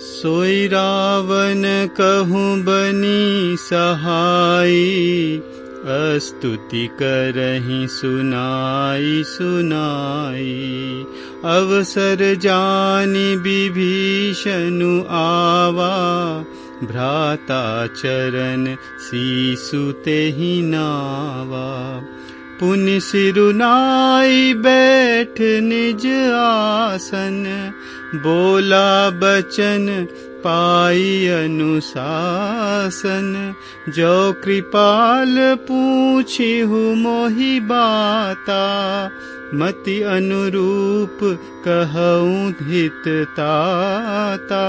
सोई रावण कहूँ बनी सहाई अस्तुति करही सुनाई सुनाई। अवसर जानी विभीषणु आवा भ्राता चरण सीसुते ही नावा पुनि सिरुनाई बैठ निज आसन। बोला बचन पाई अनुशासन। जो कृपाल पूछी हूँ मोहि बाता। मति अनुरूप कहूँ ताता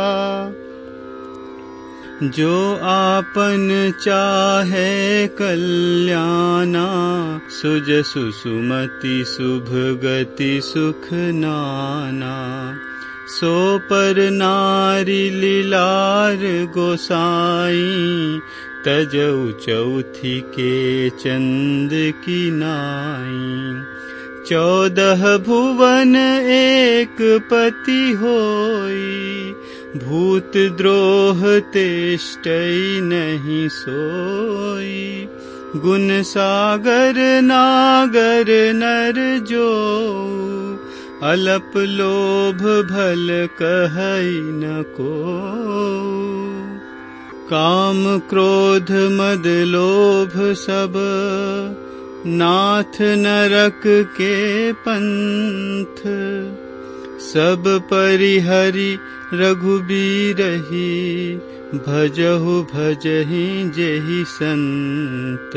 जो आपन चाहे कल्याणा सुज सुसुमति शुभ गति सुख नाना। सो पर नारी लीलार गोसाई तजऊ चौथी के चंद की नाई। चौदह भुवन एक पति होई भूत द्रोह तेष्टई नहीं सोई। गुण सागर नागर नर जो अलप लोभ भल न को काम क्रोध मद लोभ सब नाथ नरक के पंथ सब परिहरि रघुबीरही भजहु भजहि जेहि संत